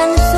and